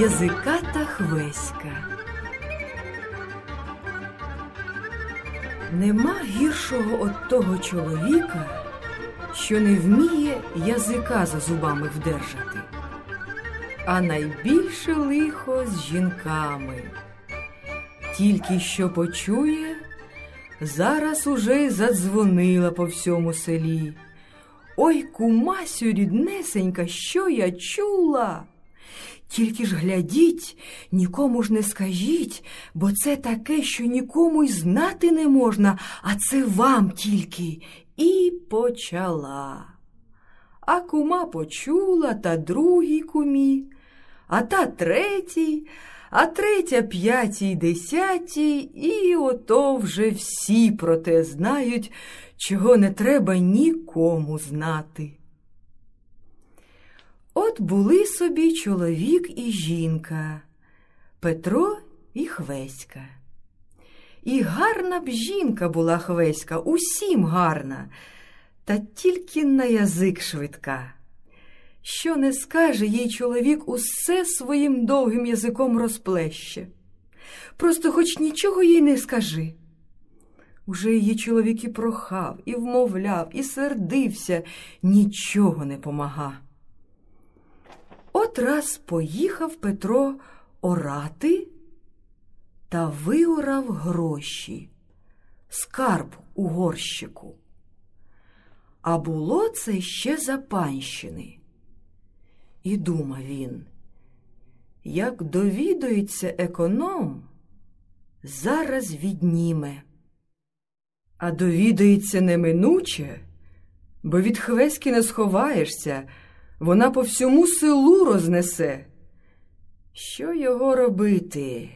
Язиката Хвеська. Нема гіршого от того чоловіка, що не вміє язика за зубами вдержати, а найбільше лихо з жінками. Тільки що почує, зараз уже задзвонила по всьому селі. Ой, кумасю, ріднесенька, що я чула. Тільки ж глядіть, нікому ж не скажіть, бо це таке, що нікому й знати не можна, а це вам тільки. І почала. А кума почула та другій кумі, а та третій, а третя п'ятій, десятій, і ото вже всі про те знають, чого не треба нікому знати. Були собі чоловік і жінка, Петро і Хвеська. І гарна б жінка була Хвеська, усім гарна, та тільки на язик швидка. Що не скаже їй чоловік, усе своїм довгим язиком розплеще. Просто хоч нічого їй не скажи. Уже її чоловік і прохав, і вмовляв, і сердився, нічого не помага. Раз поїхав Петро орати та виорав гроші, скарб у горщику. А було це ще за панщини. І думав він, як довідується економ, зараз відніме. А довідається неминуче, бо від Хвеськи не сховаєшся, вона по всьому селу рознесе. Що його робити?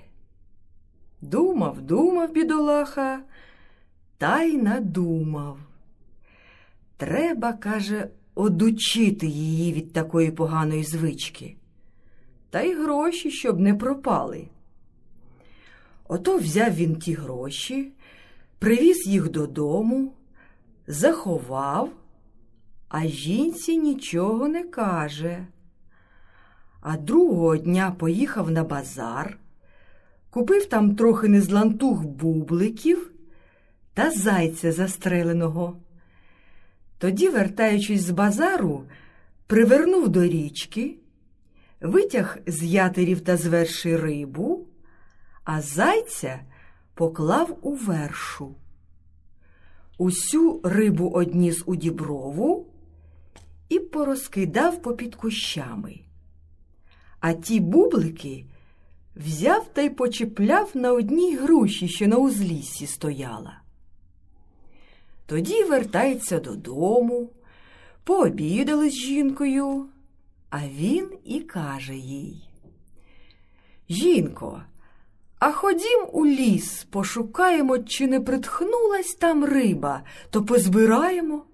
Думав, думав, бідолаха, та й надумав. Треба, каже, одучити її від такої поганої звички, та й гроші, щоб не пропали. Ото взяв він ті гроші, привіз їх додому, заховав, а жінці нічого не каже. А другого дня поїхав на базар, купив там трохи незлантух бубликів та зайця застреленого. Тоді, вертаючись з базару, привернув до річки, витяг з ятерів та з верші рибу, а зайця поклав у вершу. Усю рибу одніс у діброву і порозкидав попід кущами. А ті бублики взяв та й почіпляв на одній груші, що на узліссі стояла. Тоді вертається додому, пообідали з жінкою, а він і каже їй. Жінко, а ходім у ліс, пошукаємо, чи не притхнулась там риба, то позбираємо.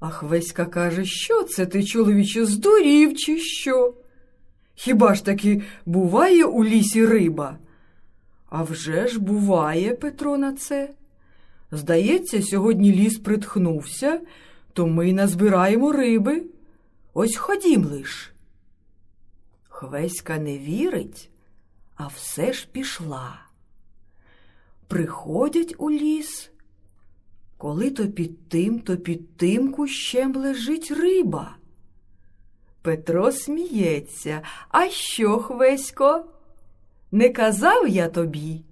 А Хвеська каже, що це ти, чоловіче, здурів, чи що? Хіба ж таки буває у лісі риба? А вже ж буває, Петро, на це. Здається, сьогодні ліс притхнувся, то ми назбираємо риби. Ось ходім лиш. Хвеська не вірить, а все ж пішла. Приходять у ліс, коли то під тим, то під тим кущем лежить риба. Петро сміється. А що, Хвесько? Не казав я тобі?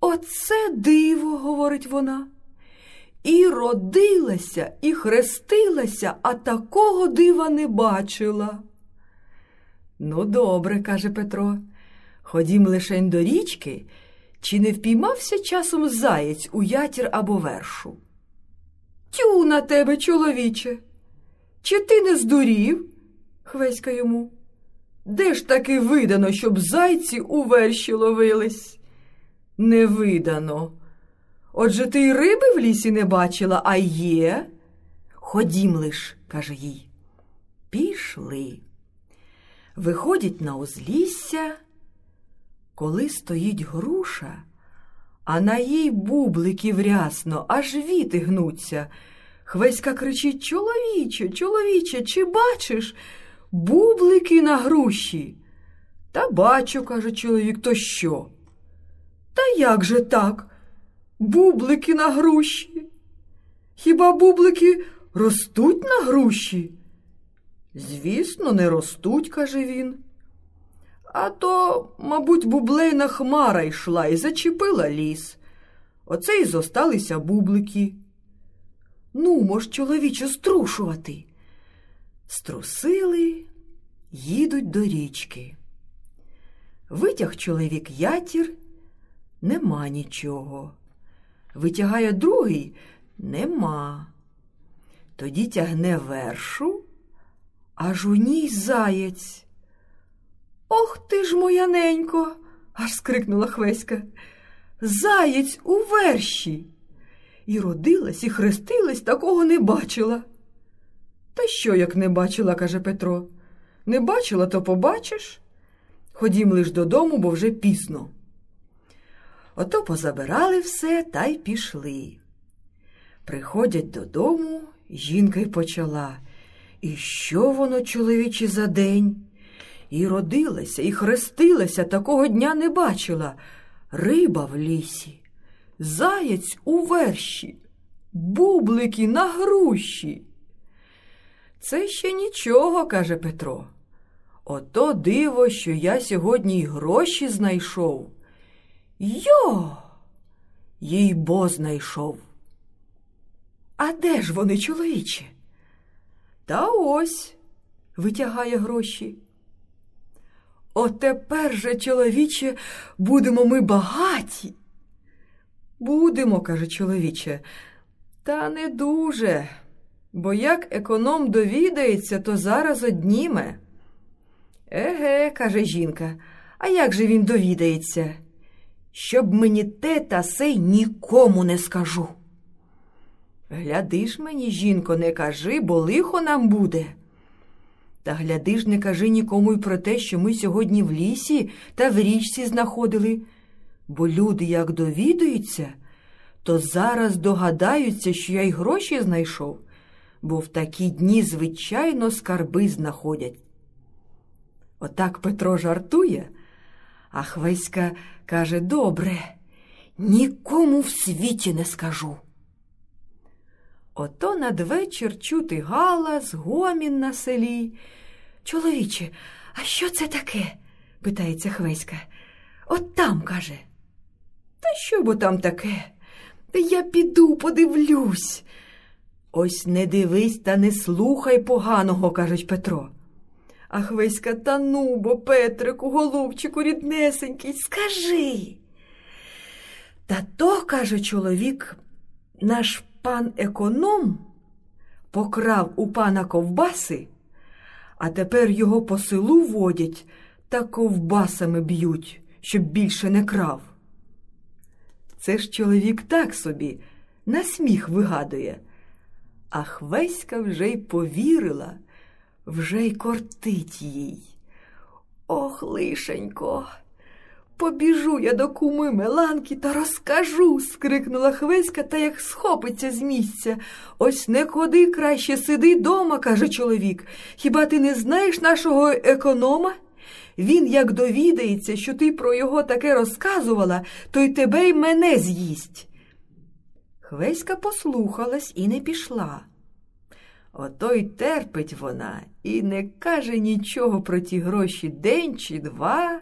Оце диво, говорить вона. І родилася, і хрестилася, а такого дива не бачила. Ну, добре, каже Петро, ходім лишень до річки, чи не впіймався часом заєць у ятір або вершу? Тю на тебе, чоловіче. Чи ти не здурів? Хвеська йому. Де ж таки видано, щоб зайці у верші ловились? Не видано. Отже ти й риби в лісі не бачила, а є? Ходім лиш, каже їй. Пішли. Виходять на узлісся, коли стоїть груша, а на їй бубликів рясно, аж віти гнуться. Хвеська кричить Чоловіче, чоловіче, чи бачиш? бублики на груші. Та бачу, каже чоловік, то що? Та як же так? Бублики на груші? Хіба бублики ростуть на груші? Звісно, не ростуть, каже він. А то, мабуть, бублейна хмара йшла і зачепила ліс. Оце й зосталися бублики. Ну, мож, чоловіче, струшувати. Струсили, їдуть до річки. Витяг чоловік ятір, нема нічого. Витягає другий нема. Тоді тягне вершу, аж у ній заєць. Ох ти ж, моя ненько, аж скрикнула Хвеська. Заєць у верші. І родилась, і хрестилась, такого не бачила. Та що, як не бачила, каже Петро. Не бачила, то побачиш. Ходім лиш додому, бо вже пізно. Ото позабирали все та й пішли. Приходять додому, жінка й почала. І що воно, чоловіче, за день? І родилася, і хрестилася, такого дня не бачила. Риба в лісі, заяць у верші, бублики на груші. Це ще нічого, каже Петро. Ото диво, що я сьогодні й гроші знайшов. Йо, їй бо знайшов. А де ж вони, чоловіче? Та ось витягає гроші. Отепер же, чоловіче, будемо ми багаті. Будемо, каже чоловіче, та не дуже, бо як економ довідається, то зараз одніме. Еге, каже жінка, а як же він довідається? Щоб мені те та сей нікому не скажу. Гляди ж мені, жінко, не кажи, бо лихо нам буде. Та гляди ж, не кажи нікому й про те, що ми сьогодні в лісі та в річці знаходили, бо люди, як довідуються, то зараз догадаються, що я й гроші знайшов, бо в такі дні, звичайно, скарби знаходять. Отак Петро жартує, а Хвеська каже добре, нікому в світі не скажу. Ото надвечір чути галас, гомін на селі. Чоловіче, а що це таке? питається Хвеська. От там, каже. Та що бо там таке? Та я піду, подивлюсь. Ось не дивись та не слухай поганого, кажуть Петро. А Хвеська, та ну, бо Петрику, голубчику, ріднесенький, скажи. Та то, каже чоловік, наш пан економ покрав у пана ковбаси, а тепер його по селу водять та ковбасами б'ють, щоб більше не крав. Це ж чоловік так собі на сміх вигадує, а Хвеська вже й повірила, вже й кортить їй. Ох, лишенько. Побіжу я до куми Меланки та розкажу, скрикнула Хвеська та як схопиться з місця. Ось не ходи краще, сиди дома, каже чоловік. Хіба ти не знаєш нашого економа? Він, як довідається, що ти про його таке розказувала, то й тебе й мене з'їсть. Хвеська послухалась і не пішла. Ото й терпить вона і не каже нічого про ті гроші день чи два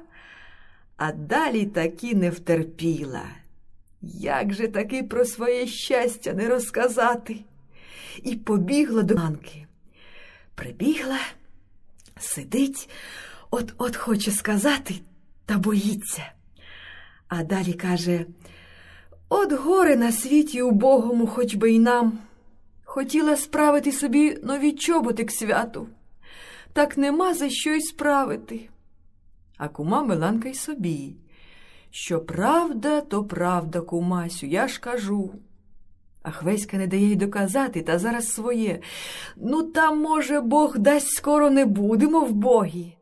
а далі таки не втерпіла. Як же таки про своє щастя не розказати? І побігла до Анки. Прибігла, сидить, от от хоче сказати, та боїться. А далі каже: От горе на світі убогому, хоч би й нам. Хотіла справити собі нові чоботи к святу, так нема за що й справити а кума Миланка й собі. Що правда, то правда, кумасю, я ж кажу. А Хвеська не дає й доказати, та зараз своє. Ну, там, може, Бог дасть скоро не будемо в богі.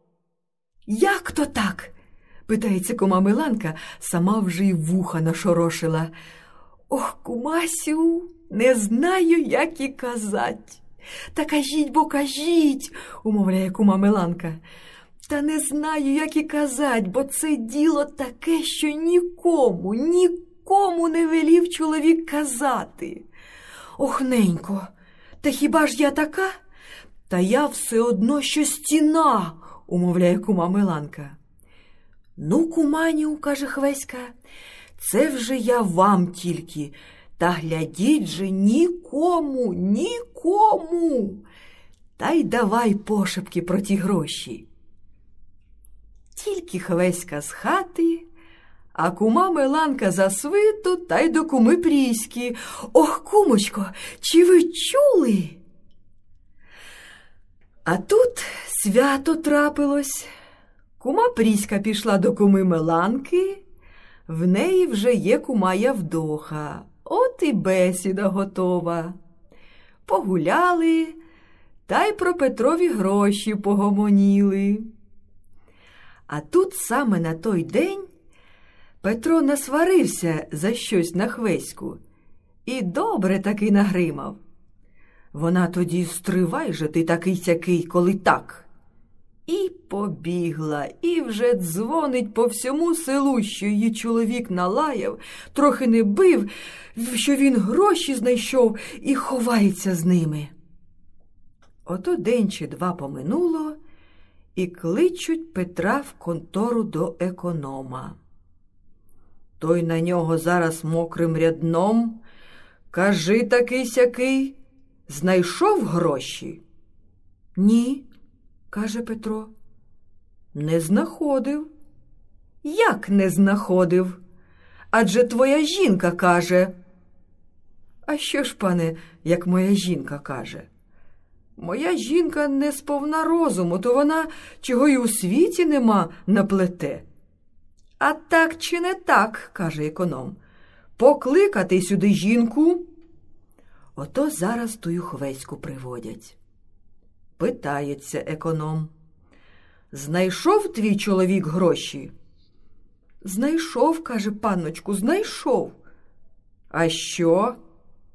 Як то так? питається кума Миланка, сама вже й вуха нашорошила. Ох, кумасю, не знаю, як і казать. Та кажіть, бо кажіть, умовляє кума Миланка. Та не знаю, як і казать, бо це діло таке, що нікому, нікому не велів чоловік казати. Ох, ненько, та хіба ж я така? Та я все одно, що стіна, умовляє кума Миланка. Ну, куманю, каже Хвеська, це вже я вам тільки. Та глядіть же нікому, нікому. Та й давай пошепки про ті гроші. Тільки Хвеська з хати, а кума Миланка за свиту та й до куми Пріськи. Ох, кумочко, чи ви чули? А тут свято трапилось. Кума Пріська пішла до куми Меланки, в неї вже є кума Явдоха. От і бесіда готова. Погуляли та й про Петрові гроші погомоніли. А тут саме на той день Петро насварився за щось на хвеську і добре таки нагримав. Вона тоді стривай же ти такий сякий, коли так. І побігла, і вже дзвонить по всьому селу, що її чоловік налаяв, трохи не бив, що він гроші знайшов і ховається з ними. Ото день чи два поминуло, і кличуть Петра в контору до економа. Той на нього зараз мокрим рядном. Кажи такий сякий, знайшов гроші? Ні каже Петро. Не знаходив. Як не знаходив? Адже твоя жінка каже. А що ж, пане, як моя жінка каже? Моя жінка не сповна розуму, то вона чого й у світі нема наплете. А так чи не так, каже економ, покликати сюди жінку. Ото зараз тую хвеську приводять. Питається економ. Знайшов твій чоловік гроші? Знайшов, каже панночку, знайшов. А що?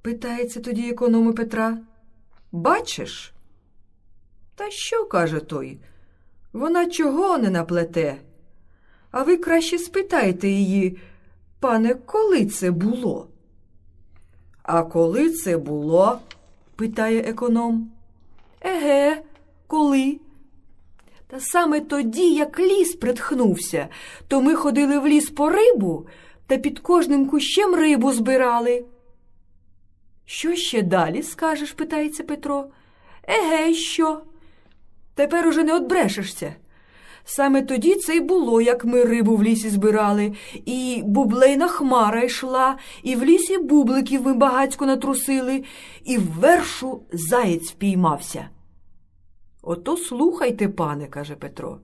питається тоді економи Петра. Бачиш? Та що, каже той? Вона чого не наплете? А ви краще спитайте її, пане, коли це було? А коли це було? питає економ. Еге, коли? Та саме тоді, як ліс притхнувся, то ми ходили в ліс по рибу та під кожним кущем рибу збирали. Що ще далі скажеш? питається Петро. Еге, що? Тепер уже не отбрешешся. Саме тоді це й було, як ми рибу в лісі збирали, і бублейна хмара йшла, і в лісі бубликів ми багацько натрусили, і в вершу заєць впіймався. Ото слухайте, пане, каже Петро.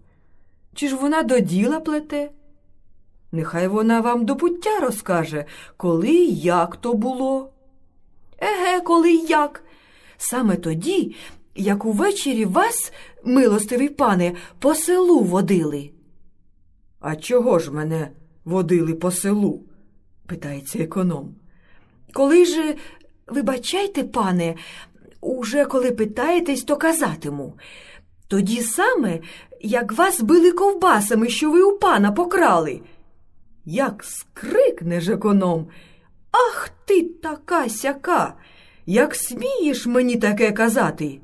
Чи ж вона до діла плете? Нехай вона вам до пуття розкаже, коли і як то було. Еге, коли і як. Саме тоді, як увечері вас, милостивий пане, по селу водили. А чого ж мене водили по селу? питається економ. Коли ж, вибачайте, пане, уже коли питаєтесь, то казатиму. Тоді саме, як вас били ковбасами, що ви у пана покрали. Як скрикне ж економ. Ах ти така сяка, як смієш мені таке казати?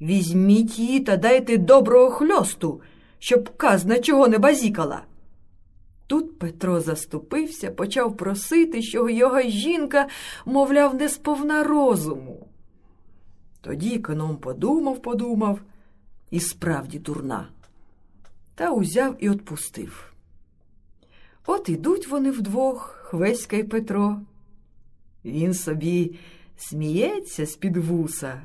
Візьміть її та дайте доброго хльосту, щоб казна чого не базікала. Тут Петро заступився, почав просити, що його жінка, мовляв, не сповна розуму. Тоді економ подумав, подумав і справді дурна, та узяв і отпустив. От ідуть вони вдвох, Хвеська й Петро. Він собі сміється з-під вуса,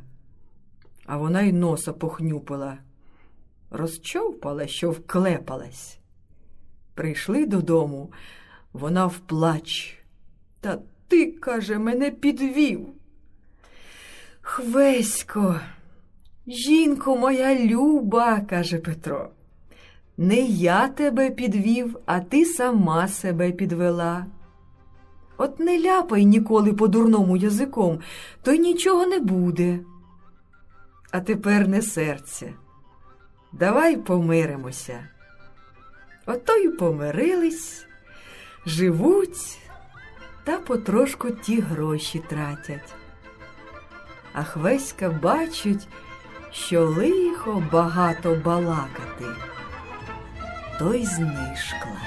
а вона й носа похнюпила, розчовпала, що вклепалась. Прийшли додому, вона вплач. Та ти, каже, мене підвів. Хвесько, жінко моя люба, каже Петро. Не я тебе підвів, а ти сама себе підвела. От не ляпай ніколи по дурному язиком, то й нічого не буде. А тепер не серця. Давай помиримося. Ото й помирились, живуть та потрошку ті гроші тратять. А Хвеська бачить, що лихо багато балакати, то й знишкла.